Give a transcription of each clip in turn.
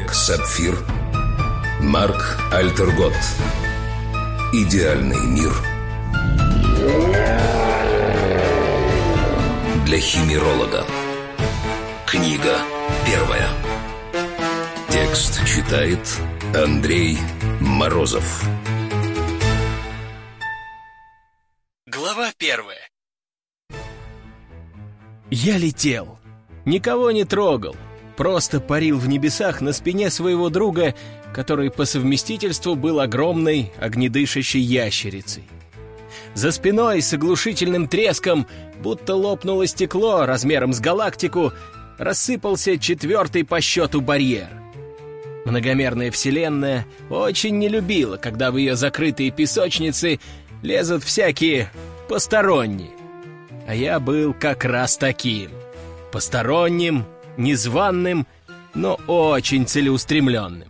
Олег Сапфир, Марк Альтергот. Идеальный мир. Для химеролога. Книга первая. Текст читает Андрей Морозов. Глава первая. Я летел. Никого не трогал. Просто парил в небесах на спине своего друга, который по совместительству был огромной огнедышащей ящерицей. За спиной с оглушительным треском, будто лопнуло стекло размером с галактику, рассыпался четвертый по счету барьер. Многомерная вселенная очень не любила, когда в ее закрытые песочницы лезут всякие посторонние. А я был как раз таким. Посторонним, незваным, но очень целеустремленным.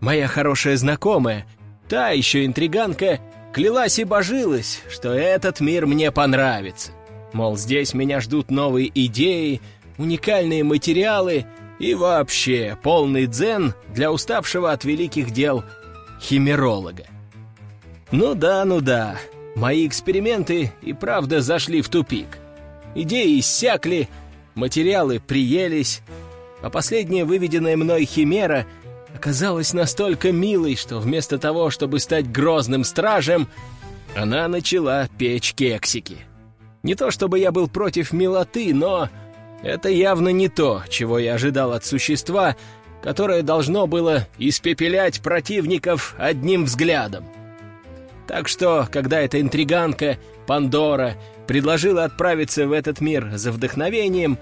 Моя хорошая знакомая, та еще интриганка, клялась и божилась, что этот мир мне понравится. Мол, здесь меня ждут новые идеи, уникальные материалы и вообще полный дзен для уставшего от великих дел химеролога. Ну да, ну да, мои эксперименты и правда зашли в тупик. Идеи иссякли, материалы приелись, а последняя выведенная мной химера оказалась настолько милой, что вместо того, чтобы стать грозным стражем, она начала печь кексики. Не то чтобы я был против милоты, но это явно не то, чего я ожидал от существа, которое должно было испепелять противников одним взглядом. Так что, когда эта интриганка, Пандора, предложила отправиться в этот мир за вдохновением,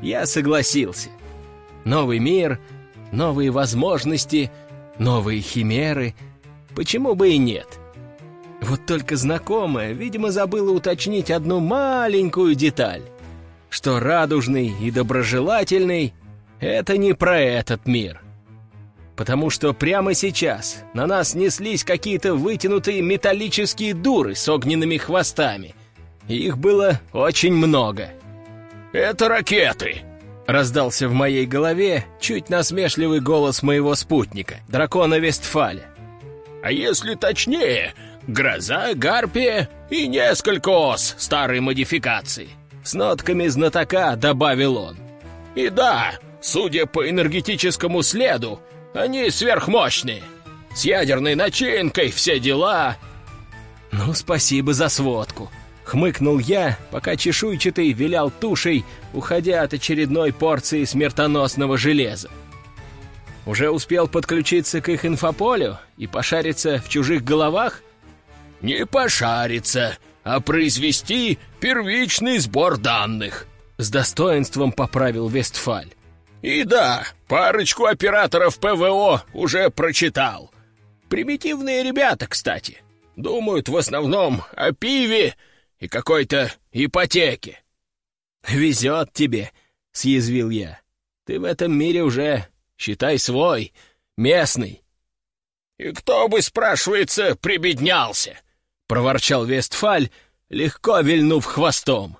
я согласился. Новый мир, новые возможности, новые химеры. Почему бы и нет? Вот только знакомая, видимо, забыла уточнить одну маленькую деталь, что радужный и доброжелательный — это не про этот мир. Потому что прямо сейчас на нас неслись какие-то вытянутые металлические дуры с огненными хвостами — их было очень много. «Это ракеты!» — раздался в моей голове чуть насмешливый голос моего спутника, дракона Вестфаля. «А если точнее, гроза, гарпия и несколько ос старой модификации!» С нотками знатока добавил он. «И да, судя по энергетическому следу, они сверхмощные. С ядерной начинкой все дела...» «Ну, спасибо за сводку», Хмыкнул я, пока чешуйчатый вилял тушей, уходя от очередной порции смертоносного железа. Уже успел подключиться к их инфополю и пошариться в чужих головах? «Не пошариться, а произвести первичный сбор данных», — с достоинством поправил Вестфаль. «И да, парочку операторов ПВО уже прочитал. Примитивные ребята, кстати. Думают в основном о пиве и какой-то ипотеки. «Везет тебе», — съязвил я. «Ты в этом мире уже, считай, свой, местный». «И кто бы, спрашивается, прибеднялся?» — проворчал Вестфаль, легко вильнув хвостом.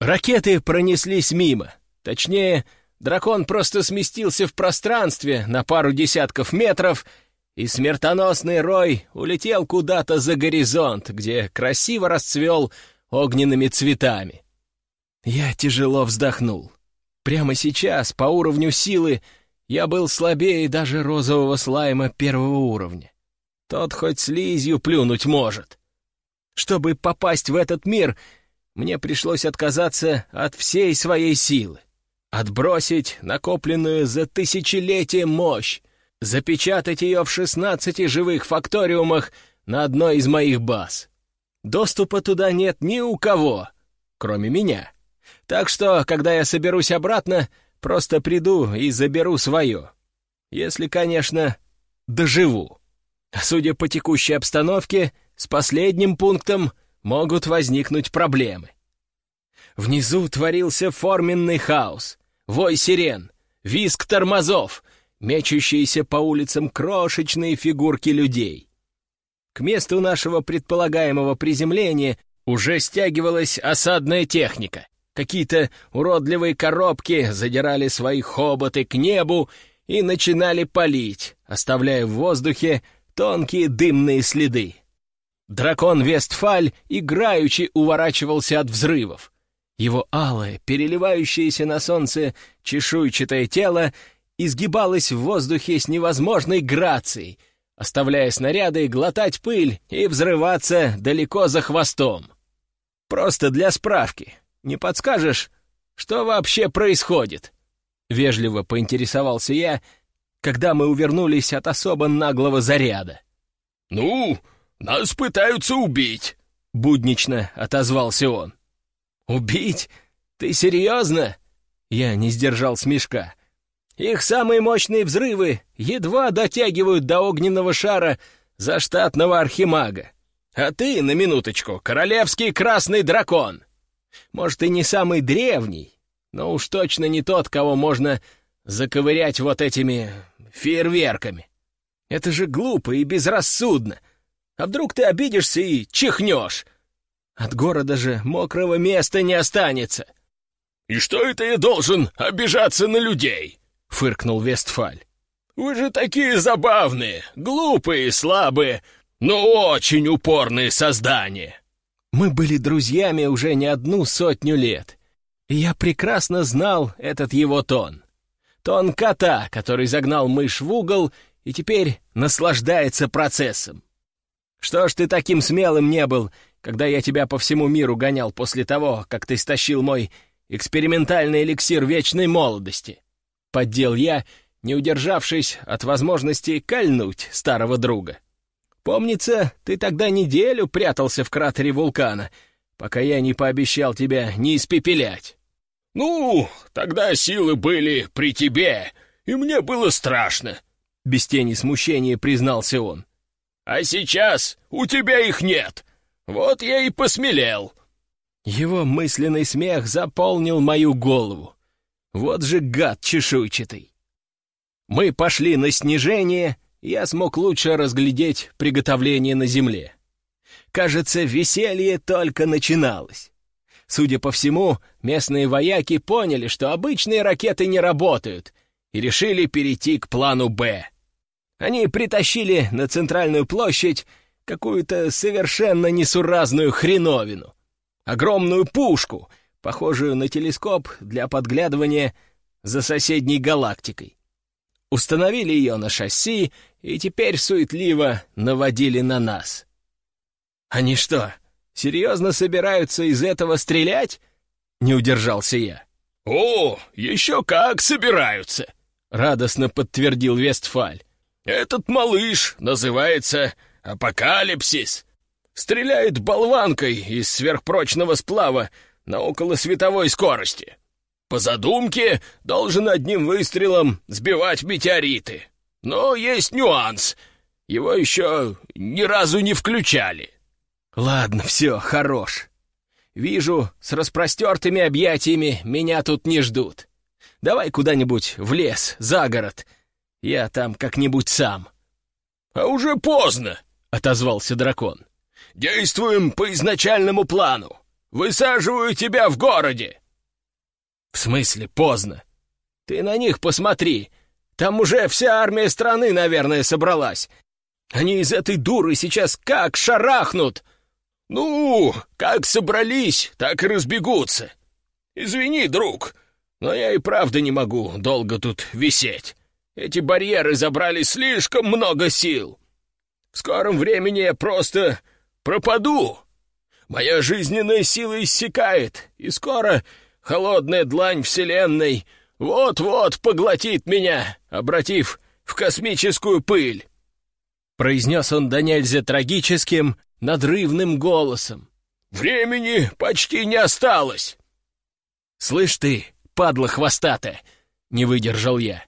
Ракеты пронеслись мимо. Точнее, дракон просто сместился в пространстве на пару десятков метров и смертоносный рой улетел куда-то за горизонт, где красиво расцвел огненными цветами. Я тяжело вздохнул. Прямо сейчас, по уровню силы, я был слабее даже розового слайма первого уровня. Тот хоть слизью плюнуть может. Чтобы попасть в этот мир, мне пришлось отказаться от всей своей силы. Отбросить накопленную за тысячелетия мощь, запечатать ее в 16 живых факториумах на одной из моих баз. Доступа туда нет ни у кого, кроме меня. Так что, когда я соберусь обратно, просто приду и заберу свое. Если, конечно, доживу. Судя по текущей обстановке, с последним пунктом могут возникнуть проблемы. Внизу творился форменный хаос, вой сирен, визг тормозов, мечущиеся по улицам крошечные фигурки людей. К месту нашего предполагаемого приземления уже стягивалась осадная техника. Какие-то уродливые коробки задирали свои хоботы к небу и начинали палить, оставляя в воздухе тонкие дымные следы. Дракон Вестфаль играючи уворачивался от взрывов. Его алое, переливающееся на солнце чешуйчатое тело изгибалось в воздухе с невозможной грацией, оставляя снаряды глотать пыль и взрываться далеко за хвостом. Просто для справки. Не подскажешь, что вообще происходит? Вежливо поинтересовался я, когда мы увернулись от особо наглого заряда. «Ну, нас пытаются убить», — буднично отозвался он. «Убить? Ты серьезно?» Я не сдержал смешка. Их самые мощные взрывы едва дотягивают до огненного шара заштатного архимага. А ты, на минуточку, королевский красный дракон. Может, и не самый древний, но уж точно не тот, кого можно заковырять вот этими фейерверками. Это же глупо и безрассудно. А вдруг ты обидишься и чихнешь? От города же мокрого места не останется. «И что это я должен обижаться на людей?» — фыркнул Вестфаль. «Вы же такие забавные, глупые, слабые, но очень упорные создания!» Мы были друзьями уже не одну сотню лет, и я прекрасно знал этот его тон. Тон кота, который загнал мышь в угол и теперь наслаждается процессом. Что ж ты таким смелым не был, когда я тебя по всему миру гонял после того, как ты стащил мой экспериментальный эликсир вечной молодости?» Поддел я, не удержавшись от возможности кольнуть старого друга. «Помнится, ты тогда неделю прятался в кратере вулкана, пока я не пообещал тебя не испепелять». «Ну, тогда силы были при тебе, и мне было страшно», — без тени смущения признался он. А сейчас у тебя их нет. Вот я и посмелел». Его мысленный смех заполнил мою голову. Вот же гад чешуйчатый. Мы пошли на снижение, я смог лучше разглядеть приготовление на земле. Кажется, веселье только начиналось. Судя по всему, местные вояки поняли, что обычные ракеты не работают, и решили перейти к плану «Б». Они притащили на центральную площадь какую-то совершенно несуразную хреновину. Огромную пушку, похожую на телескоп для подглядывания за соседней галактикой. Установили ее на шасси и теперь суетливо наводили на нас. «Они что, серьезно собираются из этого стрелять?» — не удержался я. «О, еще как собираются!» — радостно подтвердил Вестфаль. Этот малыш называется Апокалипсис. Стреляет болванкой из сверхпрочного сплава на околосветовой скорости. По задумке должен одним выстрелом сбивать метеориты. Но есть нюанс. Его еще ни разу не включали. Ладно, все, хорош. Вижу, с распростертыми объятиями меня тут не ждут. Давай куда-нибудь в лес, за город, я там как-нибудь сам». «А уже поздно», — отозвался дракон. «Действуем по изначальному плану. Высаживаю тебя в городе». «В смысле поздно? Ты на них посмотри. Там уже вся армия страны, наверное, собралась. Они из этой дуры сейчас как шарахнут!» «Ну, как собрались, так и разбегутся. Извини, друг, но я и правда не могу долго тут висеть. Эти барьеры забрали слишком много сил. В скором времени я просто пропаду. Моя жизненная сила иссякает, и скоро холодная длань Вселенной вот-вот поглотит меня, обратив в космическую пыль. Произнес он до нельзя трагическим, надрывным голосом. «Времени почти не осталось!» «Слышь ты, падла хвостатая!» — не выдержал я.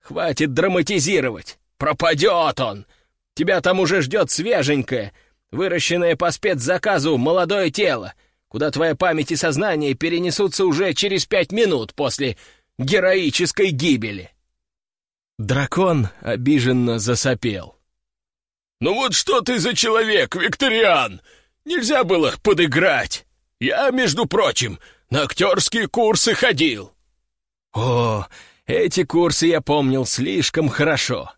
Хватит драматизировать. Пропадет он. Тебя там уже ждет свеженькое, выращенное по спецзаказу молодое тело, куда твоя память и сознание перенесутся уже через пять минут после героической гибели. Дракон обиженно засопел. «Ну вот что ты за человек, Викториан? Нельзя было подыграть. Я, между прочим, на актерские курсы ходил». «О, Эти курсы я помнил слишком хорошо.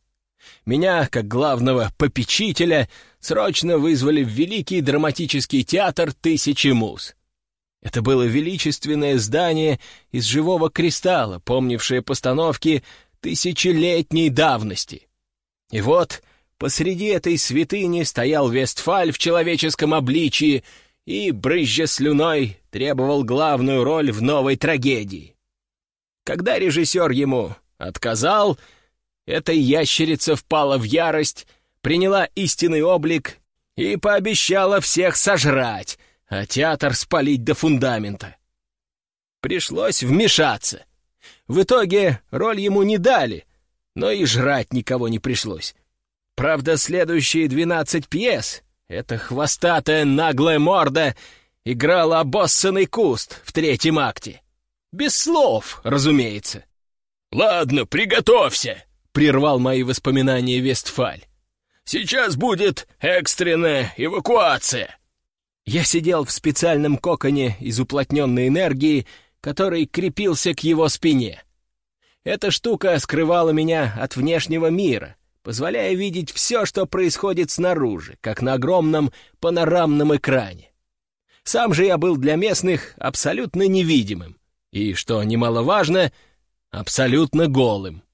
Меня, как главного попечителя, срочно вызвали в Великий драматический театр «Тысячи муз». Это было величественное здание из живого кристалла, помнившее постановки тысячелетней давности. И вот посреди этой святыни стоял Вестфаль в человеческом обличии и, брызжа слюной, требовал главную роль в новой трагедии. Когда режиссер ему отказал, эта ящерица впала в ярость, приняла истинный облик и пообещала всех сожрать, а театр спалить до фундамента. Пришлось вмешаться. В итоге роль ему не дали, но и жрать никого не пришлось. Правда, следующие двенадцать пьес эта хвостатая наглая морда играла обоссанный куст в третьем акте. Без слов, разумеется. «Ладно, приготовься!» — прервал мои воспоминания Вестфаль. «Сейчас будет экстренная эвакуация!» Я сидел в специальном коконе из уплотненной энергии, который крепился к его спине. Эта штука скрывала меня от внешнего мира, позволяя видеть все, что происходит снаружи, как на огромном панорамном экране. Сам же я был для местных абсолютно невидимым и, что немаловажно, абсолютно голым.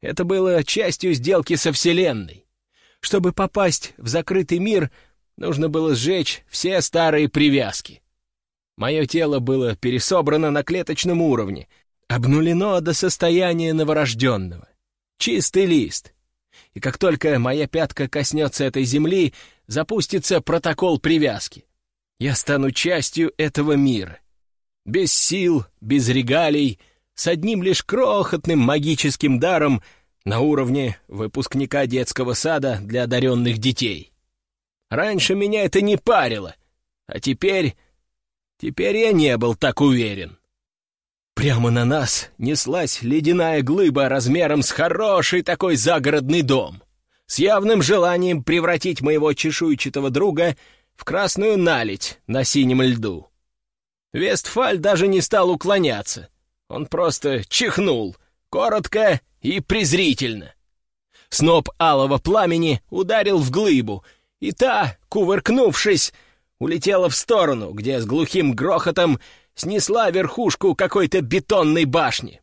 Это было частью сделки со Вселенной. Чтобы попасть в закрытый мир — Нужно было сжечь все старые привязки. Мое тело было пересобрано на клеточном уровне, обнулено до состояния новорожденного. Чистый лист. И как только моя пятка коснется этой земли, запустится протокол привязки. Я стану частью этого мира. Без сил, без регалий, с одним лишь крохотным магическим даром на уровне выпускника детского сада для одаренных детей. Раньше меня это не парило, а теперь... Теперь я не был так уверен. Прямо на нас неслась ледяная глыба размером с хороший такой загородный дом, с явным желанием превратить моего чешуйчатого друга в красную наледь на синем льду. Вестфаль даже не стал уклоняться. Он просто чихнул, коротко и презрительно. Сноп алого пламени ударил в глыбу — и та, кувыркнувшись, улетела в сторону, где с глухим грохотом снесла верхушку какой-то бетонной башни.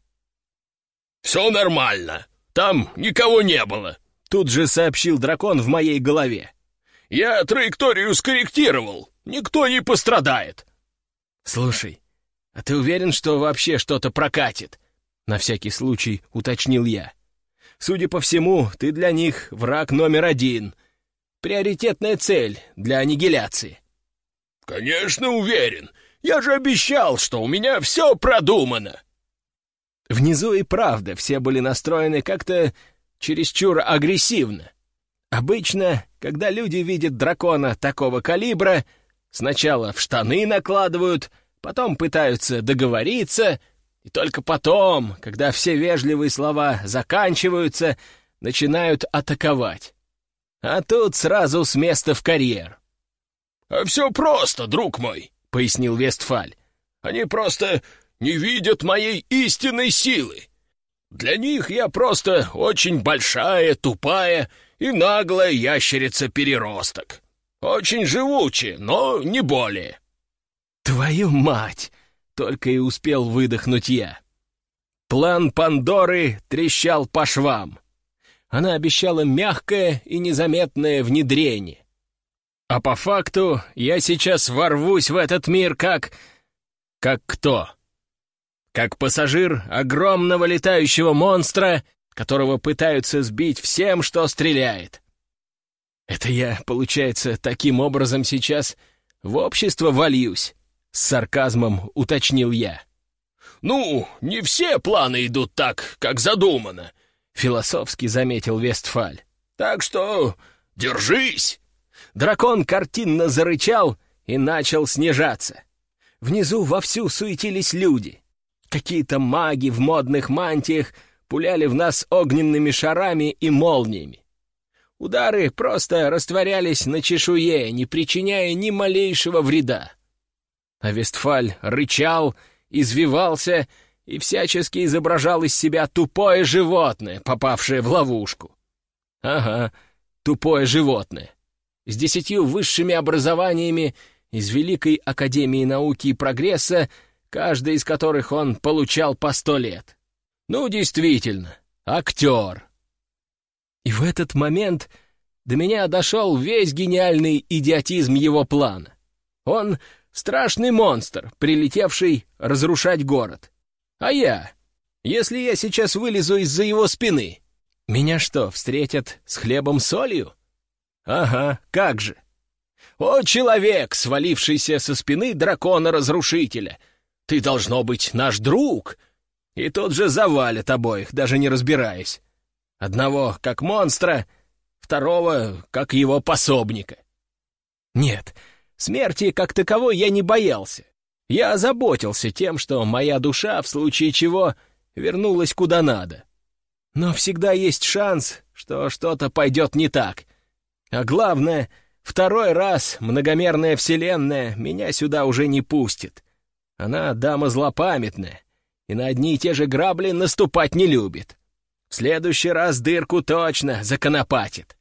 «Все нормально, там никого не было», — тут же сообщил дракон в моей голове. «Я траекторию скорректировал, никто не пострадает». «Слушай, а ты уверен, что вообще что-то прокатит?» — на всякий случай уточнил я. «Судя по всему, ты для них враг номер один — приоритетная цель для аннигиляции. «Конечно уверен. Я же обещал, что у меня все продумано». Внизу и правда все были настроены как-то чересчур агрессивно. Обычно, когда люди видят дракона такого калибра, сначала в штаны накладывают, потом пытаются договориться, и только потом, когда все вежливые слова заканчиваются, начинают атаковать. А тут сразу с места в карьер. «А все просто, друг мой», — пояснил Вестфаль. «Они просто не видят моей истинной силы. Для них я просто очень большая, тупая и наглая ящерица-переросток. Очень живучая, но не более». «Твою мать!» — только и успел выдохнуть я. План Пандоры трещал по швам она обещала мягкое и незаметное внедрение. А по факту я сейчас ворвусь в этот мир как... Как кто? Как пассажир огромного летающего монстра, которого пытаются сбить всем, что стреляет. Это я, получается, таким образом сейчас в общество вольюсь, с сарказмом уточнил я. «Ну, не все планы идут так, как задумано», философски заметил Вестфаль. «Так что держись!» Дракон картинно зарычал и начал снижаться. Внизу вовсю суетились люди. Какие-то маги в модных мантиях пуляли в нас огненными шарами и молниями. Удары просто растворялись на чешуе, не причиняя ни малейшего вреда. А Вестфаль рычал, извивался и всячески изображал из себя тупое животное, попавшее в ловушку. Ага, тупое животное. С десятью высшими образованиями из Великой Академии Науки и Прогресса, каждый из которых он получал по сто лет. Ну, действительно, актер. И в этот момент до меня дошел весь гениальный идиотизм его плана. Он — страшный монстр, прилетевший разрушать город. А я? Если я сейчас вылезу из-за его спины, меня что, встретят с хлебом-солью? Ага, как же. О, человек, свалившийся со спины дракона-разрушителя! Ты должно быть наш друг! И тот же завалит обоих, даже не разбираясь. Одного как монстра, второго как его пособника. Нет, смерти как таковой я не боялся. Я озаботился тем, что моя душа, в случае чего, вернулась куда надо. Но всегда есть шанс, что что-то пойдет не так. А главное, второй раз многомерная вселенная меня сюда уже не пустит. Она дама злопамятная, и на одни и те же грабли наступать не любит. В следующий раз дырку точно законопатит.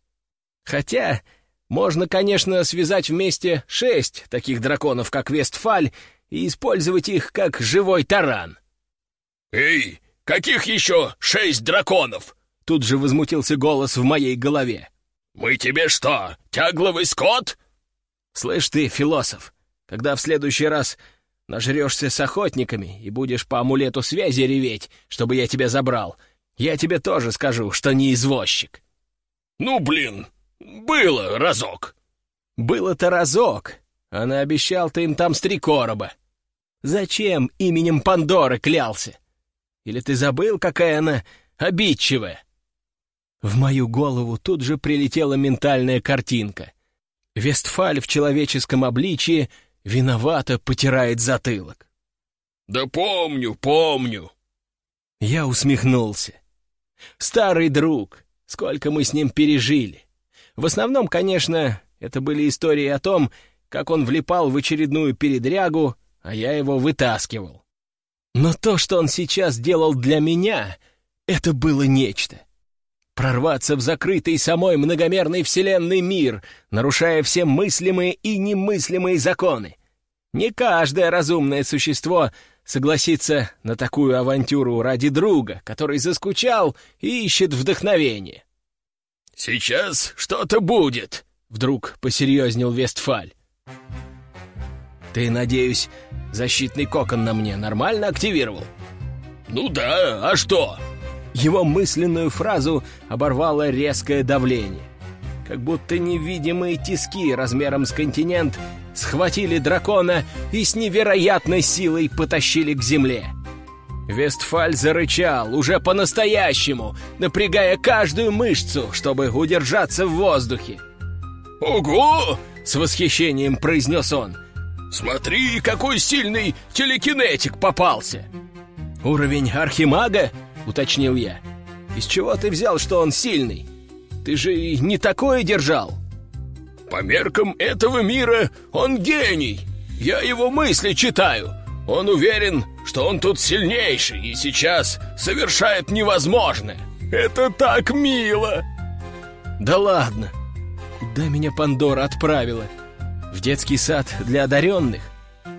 Хотя можно, конечно, связать вместе шесть таких драконов, как Вестфаль, и использовать их как живой таран. «Эй, каких еще шесть драконов?» Тут же возмутился голос в моей голове. «Мы тебе что, тягловый скот?» «Слышь ты, философ, когда в следующий раз нажрешься с охотниками и будешь по амулету связи реветь, чтобы я тебя забрал, я тебе тоже скажу, что не извозчик». «Ну, блин, было разок». «Было-то разок, а наобещал-то им там три короба. Зачем именем Пандоры клялся? Или ты забыл, какая она обидчивая?» В мою голову тут же прилетела ментальная картинка. Вестфаль в человеческом обличии виновато потирает затылок. «Да помню, помню!» Я усмехнулся. «Старый друг, сколько мы с ним пережили. В основном, конечно, это были истории о том, как он влипал в очередную передрягу, а я его вытаскивал. Но то, что он сейчас делал для меня, это было нечто прорваться в закрытый самой многомерной вселенной мир, нарушая все мыслимые и немыслимые законы. Не каждое разумное существо согласится на такую авантюру ради друга, который заскучал и ищет вдохновение. «Сейчас что-то будет», — вдруг посерьезнел Вестфаль. «Ты, надеюсь, защитный кокон на мне нормально активировал?» «Ну да, а что?» Его мысленную фразу оборвало резкое давление. Как будто невидимые тиски размером с континент схватили дракона и с невероятной силой потащили к земле. Вестфаль зарычал, уже по-настоящему, напрягая каждую мышцу, чтобы удержаться в воздухе. «Ого!» — с восхищением произнес он. «Смотри, какой сильный телекинетик попался!» «Уровень архимага?» — уточнил я. «Из чего ты взял, что он сильный? Ты же не такое держал!» «По меркам этого мира он гений! Я его мысли читаю! Он уверен, что он тут сильнейший и сейчас совершает невозможное! Это так мило!» «Да ладно! Куда меня Пандора отправила? В детский сад для одаренных?»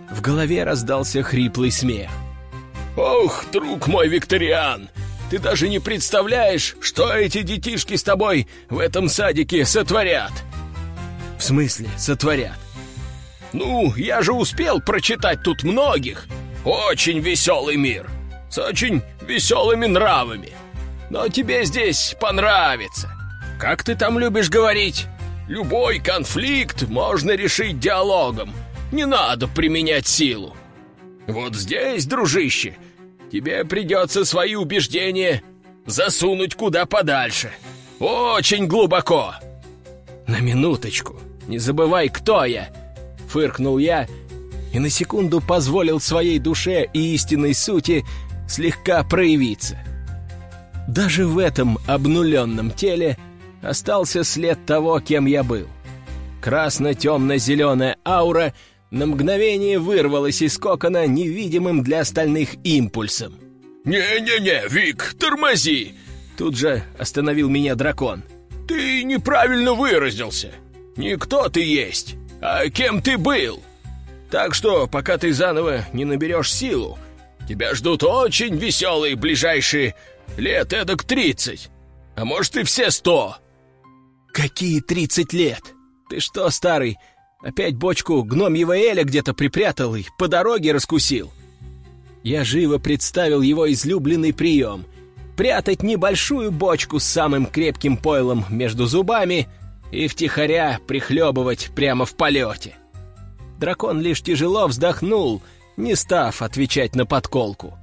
В голове раздался хриплый смех. «Ох, друг мой Викториан, ты даже не представляешь, что эти детишки с тобой в этом садике сотворят!» «В смысле сотворят?» «Ну, я же успел прочитать тут многих. Очень веселый мир, с очень веселыми нравами. Но тебе здесь понравится. Как ты там любишь говорить? Любой конфликт можно решить диалогом. Не надо применять силу. Вот здесь, дружище, тебе придется свои убеждения засунуть куда подальше. Очень глубоко. На минуточку, не забывай, кто я, фыркнул я и на секунду позволил своей душе и истинной сути слегка проявиться. Даже в этом обнуленном теле остался след того, кем я был. Красно-темно-зеленая аура — на мгновение вырвалась из кокона невидимым для остальных импульсом. «Не-не-не, Вик, тормози!» Тут же остановил меня дракон. «Ты неправильно выразился. Не кто ты есть, а кем ты был. Так что, пока ты заново не наберешь силу, тебя ждут очень веселые ближайшие лет эдак тридцать, а может и все сто». «Какие тридцать лет? Ты что, старый, опять бочку гномьего эля где-то припрятал и по дороге раскусил?» Я живо представил его излюбленный прием — прятать небольшую бочку с самым крепким пойлом между зубами и втихаря прихлебывать прямо в полете. Дракон лишь тяжело вздохнул, не став отвечать на подколку.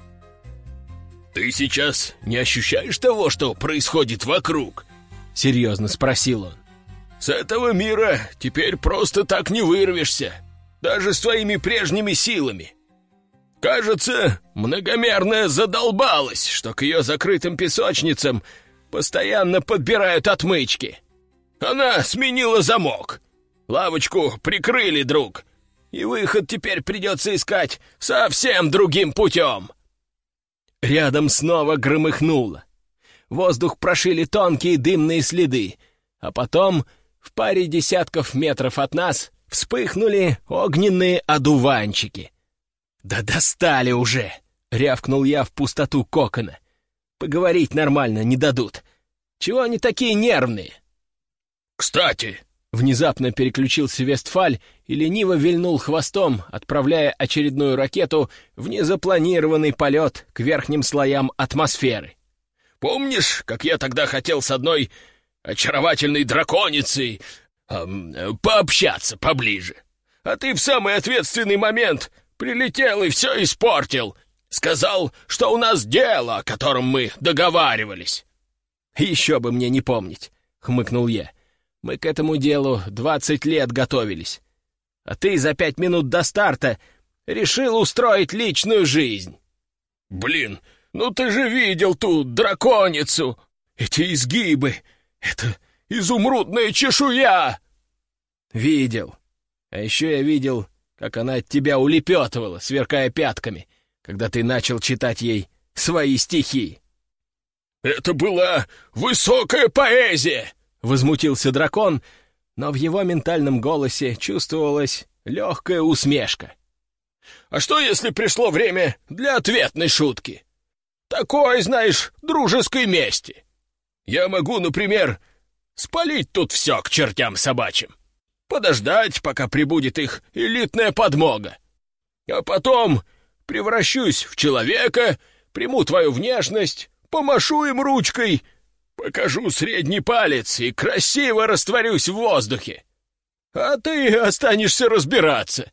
«Ты сейчас не ощущаешь того, что происходит вокруг?» — серьезно спросил он. «С этого мира теперь просто так не вырвешься, даже с твоими прежними силами. Кажется, многомерная задолбалась, что к ее закрытым песочницам постоянно подбирают отмычки. Она сменила замок. Лавочку прикрыли, друг, и выход теперь придется искать совсем другим путем. Рядом снова громыхнуло. Воздух прошили тонкие дымные следы, а потом в паре десятков метров от нас вспыхнули огненные одуванчики — «Да достали уже!» — рявкнул я в пустоту кокона. «Поговорить нормально не дадут. Чего они такие нервные?» «Кстати!» — внезапно переключился Вестфаль и лениво вильнул хвостом, отправляя очередную ракету в незапланированный полет к верхним слоям атмосферы. «Помнишь, как я тогда хотел с одной очаровательной драконицей эм, пообщаться поближе? А ты в самый ответственный момент Прилетел и все испортил. Сказал, что у нас дело, о котором мы договаривались». «Еще бы мне не помнить», — хмыкнул я. «Мы к этому делу двадцать лет готовились. А ты за пять минут до старта решил устроить личную жизнь». «Блин, ну ты же видел ту драконицу! Эти изгибы! Это изумрудная чешуя!» «Видел. А еще я видел как она от тебя улепетывала, сверкая пятками, когда ты начал читать ей свои стихи. «Это была высокая поэзия!» — возмутился дракон, но в его ментальном голосе чувствовалась легкая усмешка. «А что, если пришло время для ответной шутки? Такой, знаешь, дружеской мести. Я могу, например, спалить тут все к чертям собачьим подождать, пока прибудет их элитная подмога. А потом превращусь в человека, приму твою внешность, помашу им ручкой, покажу средний палец и красиво растворюсь в воздухе. А ты останешься разбираться.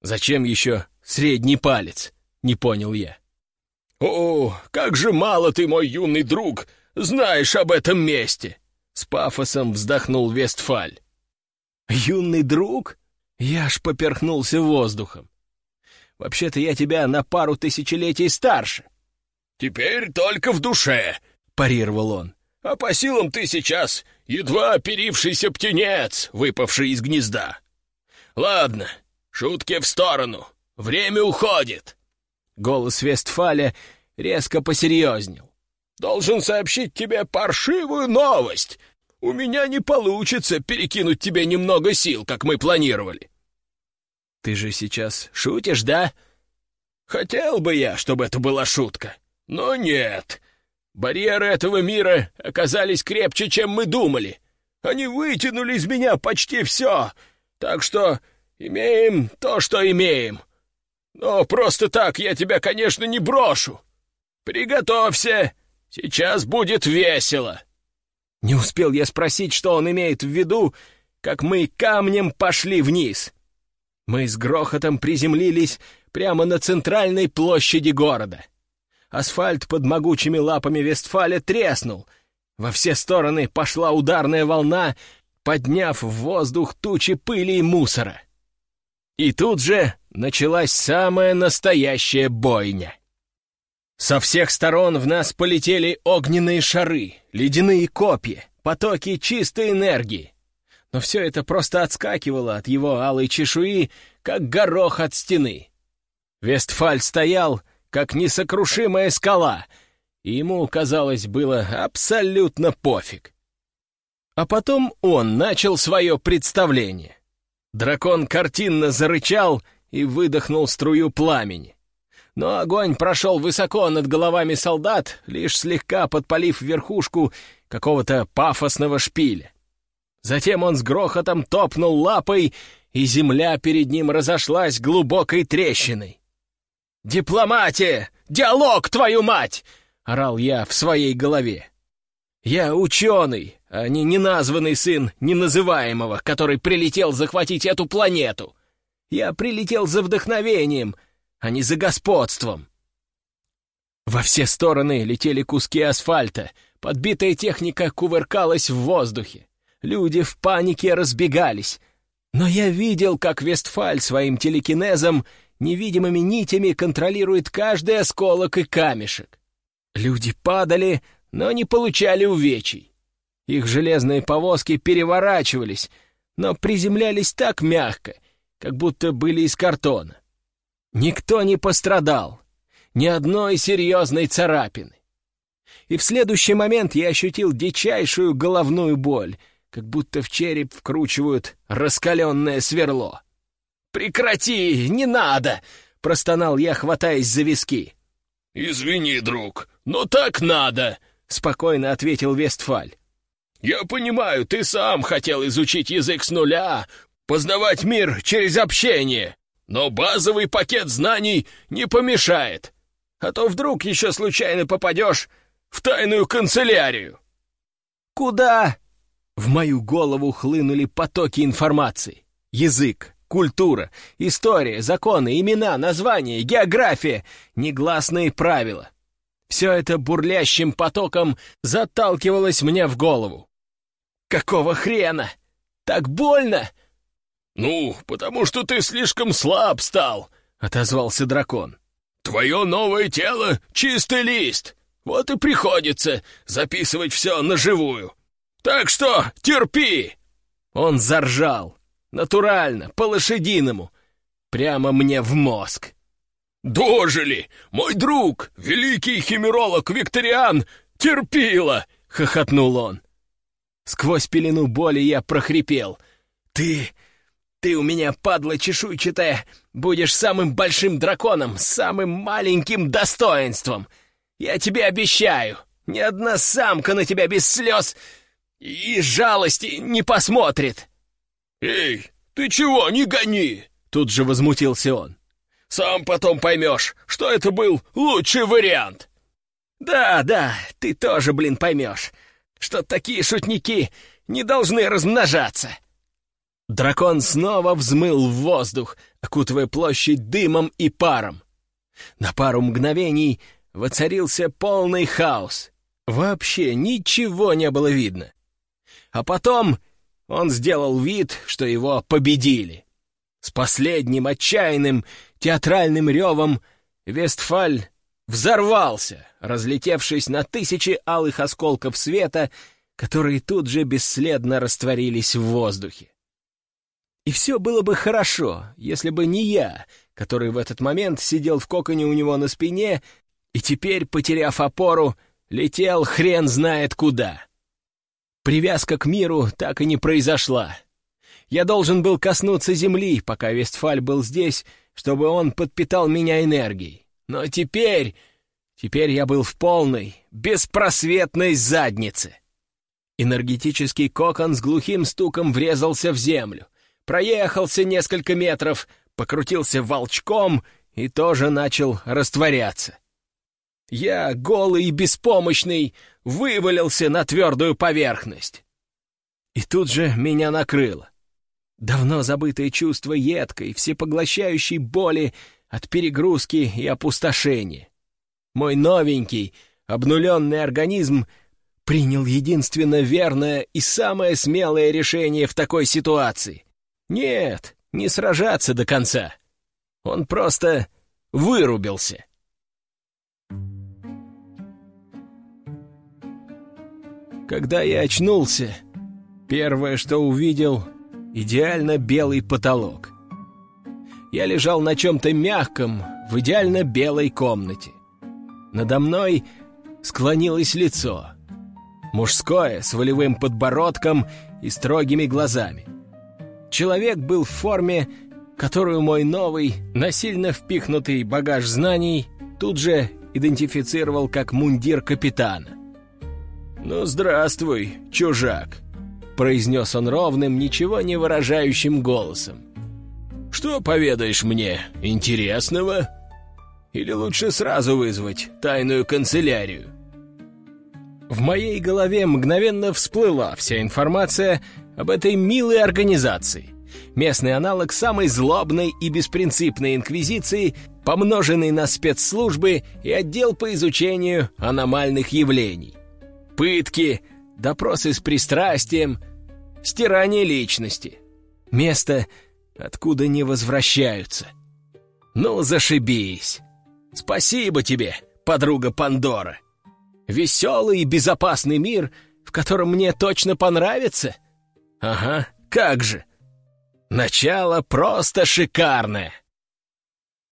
Зачем еще средний палец? Не понял я. О, как же мало ты, мой юный друг, знаешь об этом месте! С пафосом вздохнул Вестфаль. «Юный друг?» Я аж поперхнулся воздухом. «Вообще-то я тебя на пару тысячелетий старше». «Теперь только в душе», — парировал он. «А по силам ты сейчас едва оперившийся птенец, выпавший из гнезда. Ладно, шутки в сторону, время уходит». Голос Вестфаля резко посерьезнел. «Должен сообщить тебе паршивую новость. У меня не получится перекинуть тебе немного сил, как мы планировали. Ты же сейчас шутишь, да? Хотел бы я, чтобы это была шутка, но нет. Барьеры этого мира оказались крепче, чем мы думали. Они вытянули из меня почти все, так что имеем то, что имеем. Но просто так я тебя, конечно, не брошу. Приготовься, сейчас будет весело. Не успел я спросить, что он имеет в виду, как мы камнем пошли вниз. Мы с грохотом приземлились прямо на центральной площади города. Асфальт под могучими лапами Вестфаля треснул. Во все стороны пошла ударная волна, подняв в воздух тучи пыли и мусора. И тут же началась самая настоящая бойня. Со всех сторон в нас полетели огненные шары, ледяные копья, потоки чистой энергии. Но все это просто отскакивало от его алой чешуи, как горох от стены. Вестфаль стоял, как несокрушимая скала, ему, казалось, было абсолютно пофиг. А потом он начал свое представление. Дракон картинно зарычал и выдохнул струю пламени. Но огонь прошел высоко над головами солдат, лишь слегка подпалив верхушку какого-то пафосного шпиля. Затем он с грохотом топнул лапой, и земля перед ним разошлась глубокой трещиной. «Дипломатия! Диалог, твою мать!» — орал я в своей голове. «Я ученый, а не неназванный сын неназываемого, который прилетел захватить эту планету. Я прилетел за вдохновением, а не за господством». Во все стороны летели куски асфальта, подбитая техника кувыркалась в воздухе. Люди в панике разбегались. Но я видел, как Вестфаль своим телекинезом невидимыми нитями контролирует каждый осколок и камешек. Люди падали, но не получали увечий. Их железные повозки переворачивались, но приземлялись так мягко, как будто были из картона. Никто не пострадал, ни одной серьезной царапины. И в следующий момент я ощутил дичайшую головную боль — как будто в череп вкручивают раскаленное сверло. «Прекрати! Не надо!» — простонал я, хватаясь за виски. «Извини, друг, но так надо!» — спокойно ответил Вестфаль. «Я понимаю, ты сам хотел изучить язык с нуля, познавать мир через общение, но базовый пакет знаний не помешает, а то вдруг еще случайно попадешь в тайную канцелярию». «Куда?» В мою голову хлынули потоки информации. Язык, культура, история, законы, имена, названия, география, негласные правила. Все это бурлящим потоком заталкивалось мне в голову. «Какого хрена? Так больно!» «Ну, потому что ты слишком слаб стал», — отозвался дракон. «Твое новое тело — чистый лист, вот и приходится записывать все на живую. Так что терпи!» Он заржал. Натурально, по-лошадиному. Прямо мне в мозг. «Дожили! Мой друг, великий химеролог Викториан, терпила!» — хохотнул он. Сквозь пелену боли я прохрипел. «Ты... ты у меня, падла чешуйчатая, будешь самым большим драконом, самым маленьким достоинством! Я тебе обещаю, ни одна самка на тебя без слез и жалости не посмотрит!» «Эй, ты чего, не гони!» Тут же возмутился он. «Сам потом поймешь, что это был лучший вариант!» «Да, да, ты тоже, блин, поймешь, что такие шутники не должны размножаться!» Дракон снова взмыл в воздух, окутывая площадь дымом и паром. На пару мгновений воцарился полный хаос. Вообще ничего не было видно. А потом он сделал вид, что его победили. С последним отчаянным театральным ревом Вестфаль взорвался, разлетевшись на тысячи алых осколков света, которые тут же бесследно растворились в воздухе. И все было бы хорошо, если бы не я, который в этот момент сидел в коконе у него на спине и теперь, потеряв опору, летел хрен знает куда. Привязка к миру так и не произошла. Я должен был коснуться земли, пока Вестфаль был здесь, чтобы он подпитал меня энергией. Но теперь... Теперь я был в полной, беспросветной заднице. Энергетический кокон с глухим стуком врезался в землю, проехался несколько метров, покрутился волчком и тоже начал растворяться. Я, голый и беспомощный, вывалился на твердую поверхность. И тут же меня накрыло. Давно забытое чувство едкой, всепоглощающей боли от перегрузки и опустошения. Мой новенький, обнуленный организм принял единственно верное и самое смелое решение в такой ситуации. Нет, не сражаться до конца. Он просто вырубился. Когда я очнулся, первое, что увидел — идеально белый потолок. я лежал на чем-то мягком в идеально белой комнате. Надо мной склонилось лицо. Мужское, с волевым подбородком и строгими глазами. Человек был в форме, которую мой новый, насильно впихнутый багаж знаний тут же идентифицировал как мундир капитана. «Ну, здравствуй, чужак», — произнес он ровным, ничего не выражающим голосом. «Что поведаешь мне интересного? Или лучше сразу вызвать тайную канцелярию?» В моей голове мгновенно всплыла вся информация об этой милой организации. Местный аналог самой злобной и беспринципной инквизиции, помноженный на спецслужбы и отдел по изучению аномальных явлений. Пытки, допросы с пристрастием, стирание личности. Место, откуда не возвращаются. Ну, зашибись. Спасибо тебе, подруга Пандора. Веселый и безопасный мир, в котором мне точно понравится — Ага, как же. Начало просто шикарное.